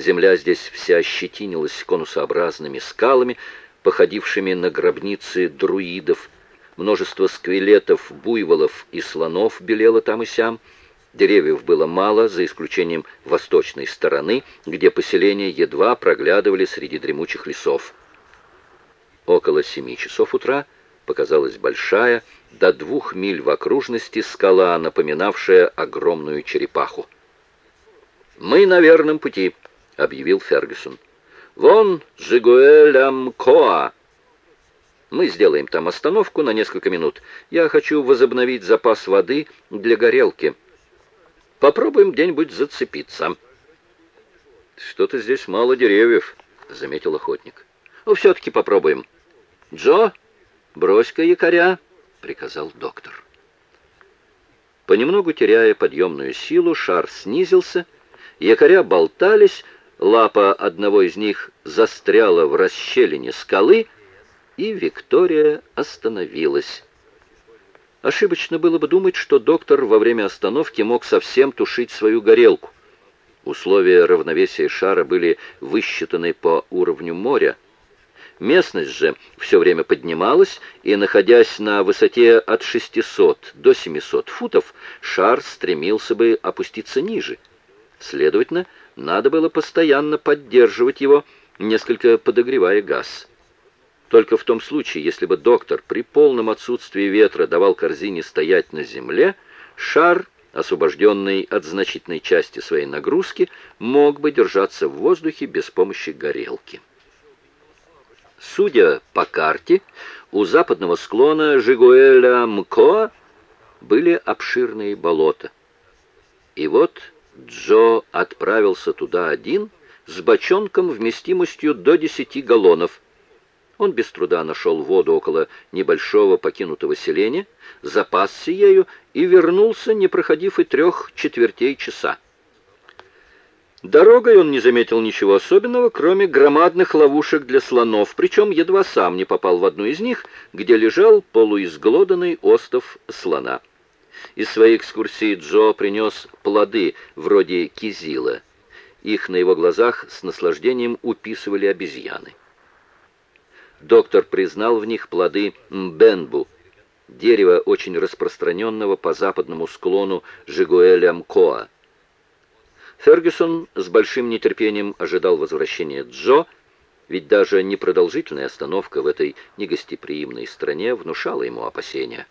Земля здесь вся ощетинилась конусообразными скалами, походившими на гробницы друидов. Множество скелетов, буйволов и слонов белело там и сям. Деревьев было мало, за исключением восточной стороны, где поселения едва проглядывали среди дремучих лесов. Около семи часов утра показалась большая, до двух миль в окружности скала, напоминавшая огромную черепаху. «Мы на верном пути», — объявил Фергюсон. «Вон Жигуэль-Амкоа». Мы сделаем там остановку на несколько минут. Я хочу возобновить запас воды для горелки. Попробуем где-нибудь зацепиться». «Что-то здесь мало деревьев», — заметил охотник. «Ну, все-таки попробуем». «Джо, брось-ка якоря», — приказал доктор. Понемногу теряя подъемную силу, шар снизился, якоря болтались, лапа одного из них застряла в расщелине скалы, и Виктория остановилась. Ошибочно было бы думать, что доктор во время остановки мог совсем тушить свою горелку. Условия равновесия шара были высчитаны по уровню моря. Местность же все время поднималась, и, находясь на высоте от 600 до 700 футов, шар стремился бы опуститься ниже. Следовательно, надо было постоянно поддерживать его, несколько подогревая газ. Только в том случае, если бы доктор при полном отсутствии ветра давал корзине стоять на земле, шар, освобожденный от значительной части своей нагрузки, мог бы держаться в воздухе без помощи горелки. Судя по карте, у западного склона Жигуэля-Мкоа были обширные болота. И вот Джо отправился туда один с бочонком вместимостью до 10 галлонов – он без труда нашел воду около небольшого покинутого селения, запасся ею и вернулся, не проходив и трех четвертей часа. Дорогой он не заметил ничего особенного, кроме громадных ловушек для слонов, причем едва сам не попал в одну из них, где лежал полуизглоданный остов слона. Из своей экскурсии Джо принес плоды вроде кизила. Их на его глазах с наслаждением уписывали обезьяны. Доктор признал в них плоды мбенбу, дерева очень распространенного по западному склону Жигуэля-Мкоа. Фергюсон с большим нетерпением ожидал возвращения Джо, ведь даже непродолжительная остановка в этой негостеприимной стране внушала ему опасения.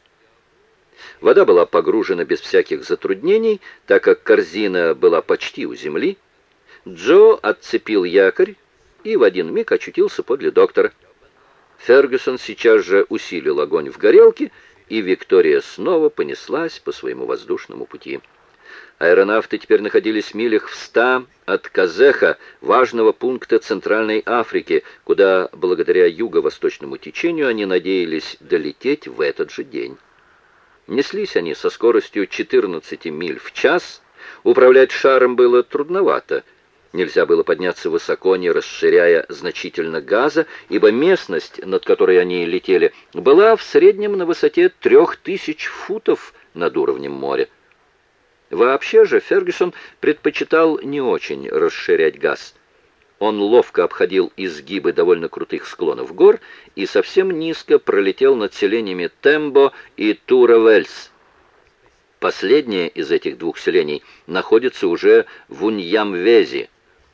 Вода была погружена без всяких затруднений, так как корзина была почти у земли. Джо отцепил якорь и в один миг очутился подле доктора. Фергюсон сейчас же усилил огонь в горелке, и Виктория снова понеслась по своему воздушному пути. Аэронавты теперь находились в милях в ста от Казеха, важного пункта Центральной Африки, куда, благодаря юго-восточному течению, они надеялись долететь в этот же день. Неслись они со скоростью 14 миль в час. Управлять шаром было трудновато — Нельзя было подняться высоко, не расширяя значительно газа, ибо местность, над которой они летели, была в среднем на высоте трех тысяч футов над уровнем моря. Вообще же Фергюсон предпочитал не очень расширять газ. Он ловко обходил изгибы довольно крутых склонов гор и совсем низко пролетел над селениями Тембо и Туравельс. Последнее из этих двух селений находится уже в Уньямвезе,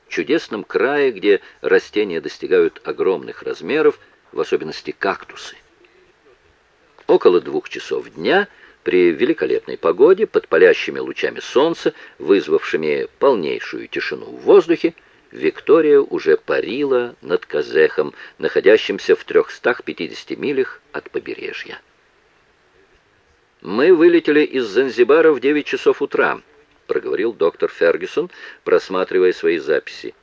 чудесном крае, где растения достигают огромных размеров, в особенности кактусы. Около двух часов дня при великолепной погоде, под палящими лучами солнца, вызвавшими полнейшую тишину в воздухе, Виктория уже парила над Казехом, находящимся в 350 милях от побережья. Мы вылетели из Занзибара в 9 часов утра, — проговорил доктор Фергюсон, просматривая свои записи.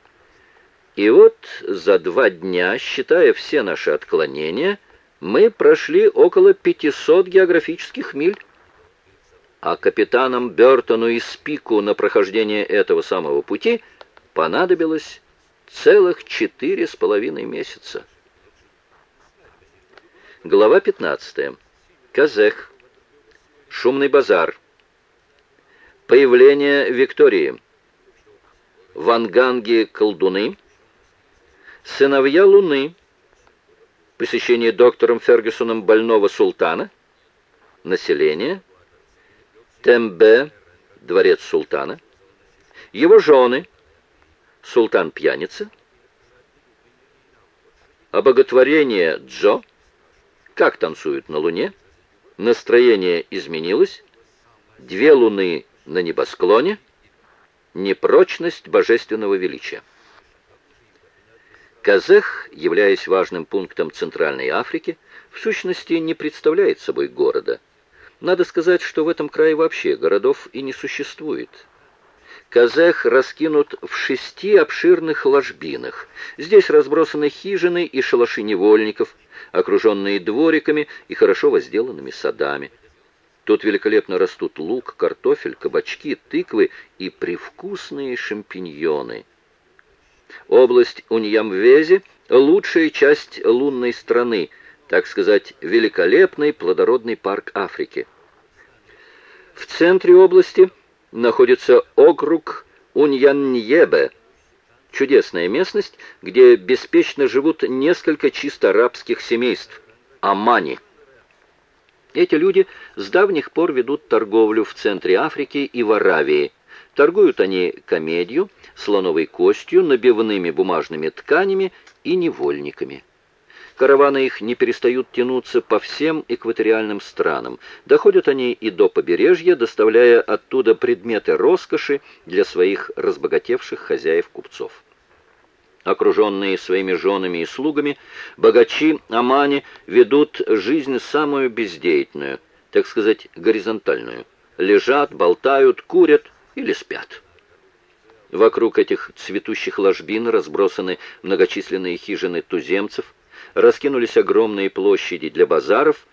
«И вот за два дня, считая все наши отклонения, мы прошли около 500 географических миль. А капитанам Бертону и Спику на прохождение этого самого пути понадобилось целых четыре с половиной месяца». Глава 15. Казех. Шумный базар. Появление Виктории. Ванганги колдуны, сыновья Луны, посещение доктором Фергюсоном больного султана, население, Тембе, дворец султана, его жены, султан-пьяница, обоготворение Джо, как танцуют на Луне, настроение изменилось, две луны на небосклоне, непрочность божественного величия. Казех, являясь важным пунктом Центральной Африки, в сущности не представляет собой города. Надо сказать, что в этом крае вообще городов и не существует. Казех раскинут в шести обширных ложбинах. Здесь разбросаны хижины и шалаши невольников, окруженные двориками и хорошо возделанными садами. Тут великолепно растут лук, картофель, кабачки, тыквы и привкусные шампиньоны. Область Уньямвези – лучшая часть лунной страны, так сказать, великолепный плодородный парк Африки. В центре области находится округ Уньяньебе, чудесная местность, где беспечно живут несколько чисто арабских семейств – Амани – эти люди с давних пор ведут торговлю в центре Африки и в Аравии. Торгуют они комедию, слоновой костью, набивными бумажными тканями и невольниками. Караваны их не перестают тянуться по всем экваториальным странам. Доходят они и до побережья, доставляя оттуда предметы роскоши для своих разбогатевших хозяев-купцов. Окруженные своими женами и слугами, богачи Амани ведут жизнь самую бездеятельную, так сказать, горизонтальную. Лежат, болтают, курят или спят. Вокруг этих цветущих ложбин разбросаны многочисленные хижины туземцев, раскинулись огромные площади для базаров,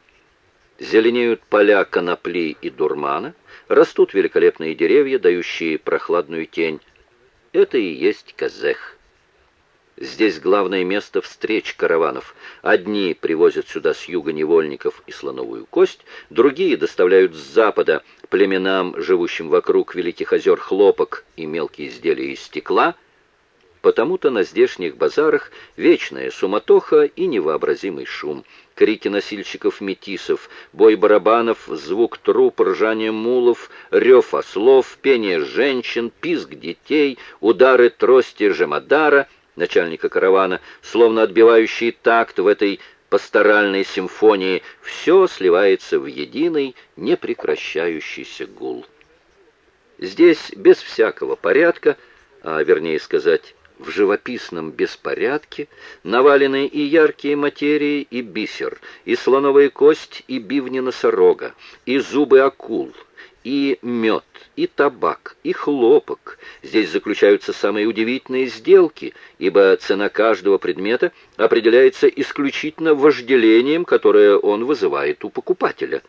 зеленеют поля конопли и дурмана, растут великолепные деревья, дающие прохладную тень. Это и есть Казех. Здесь главное место встреч караванов. Одни привозят сюда с юга невольников и слоновую кость, другие доставляют с запада племенам, живущим вокруг Великих озер, хлопок и мелкие изделия из стекла. Потому-то на здешних базарах вечная суматоха и невообразимый шум. Крики носильщиков-метисов, бой барабанов, звук труп, ржание мулов, рев ослов, пение женщин, писк детей, удары трости жемадара — начальника каравана, словно отбивающий такт в этой пасторальной симфонии, все сливается в единый, непрекращающийся гул. Здесь без всякого порядка, а вернее сказать, в живописном беспорядке навалены и яркие материи, и бисер, и слоновая кость, и бивни носорога, и зубы акул — и мед, и табак, и хлопок. Здесь заключаются самые удивительные сделки, ибо цена каждого предмета определяется исключительно вожделением, которое он вызывает у покупателя.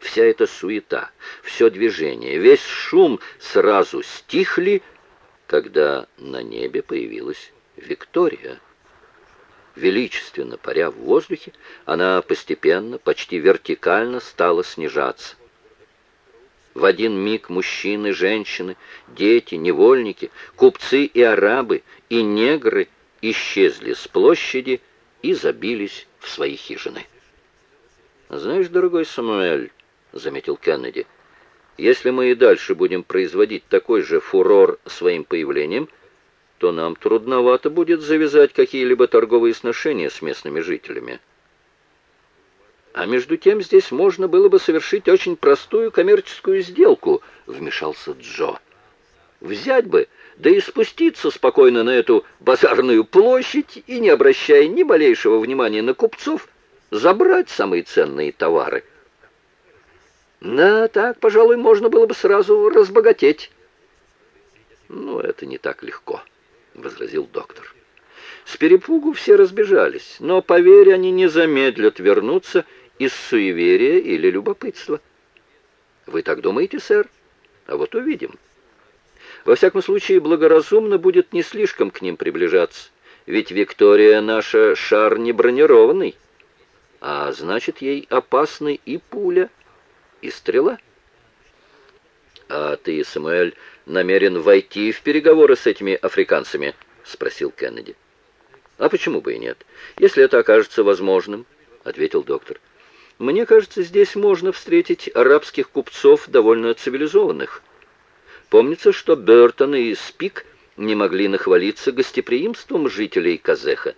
Вся эта суета, все движение, весь шум сразу стихли, когда на небе появилась Виктория. Величественно паря в воздухе, она постепенно, почти вертикально стала снижаться. В один миг мужчины, женщины, дети, невольники, купцы и арабы, и негры исчезли с площади и забились в свои хижины. «Знаешь, дорогой Самуэль», — заметил Кеннеди, — «если мы и дальше будем производить такой же фурор своим появлением, то нам трудновато будет завязать какие-либо торговые сношения с местными жителями». А между тем здесь можно было бы совершить очень простую коммерческую сделку, вмешался Джо. Взять бы, да и спуститься спокойно на эту базарную площадь и, не обращая ни малейшего внимания на купцов, забрать самые ценные товары. Да, так, пожалуй, можно было бы сразу разбогатеть. Ну, это не так легко, возразил доктор. С перепугу все разбежались, но, поверь, они не замедлят вернуться из суеверия или любопытства. Вы так думаете, сэр? А вот увидим. Во всяком случае, благоразумно будет не слишком к ним приближаться, ведь Виктория наша шар не бронированный, а значит, ей опасны и пуля, и стрела. «А ты, Самуэль, намерен войти в переговоры с этими африканцами?» — спросил Кеннеди. «А почему бы и нет, если это окажется возможным?» — ответил доктор. «Мне кажется, здесь можно встретить арабских купцов довольно цивилизованных. Помнится, что Бертон и Спик не могли нахвалиться гостеприимством жителей Казеха.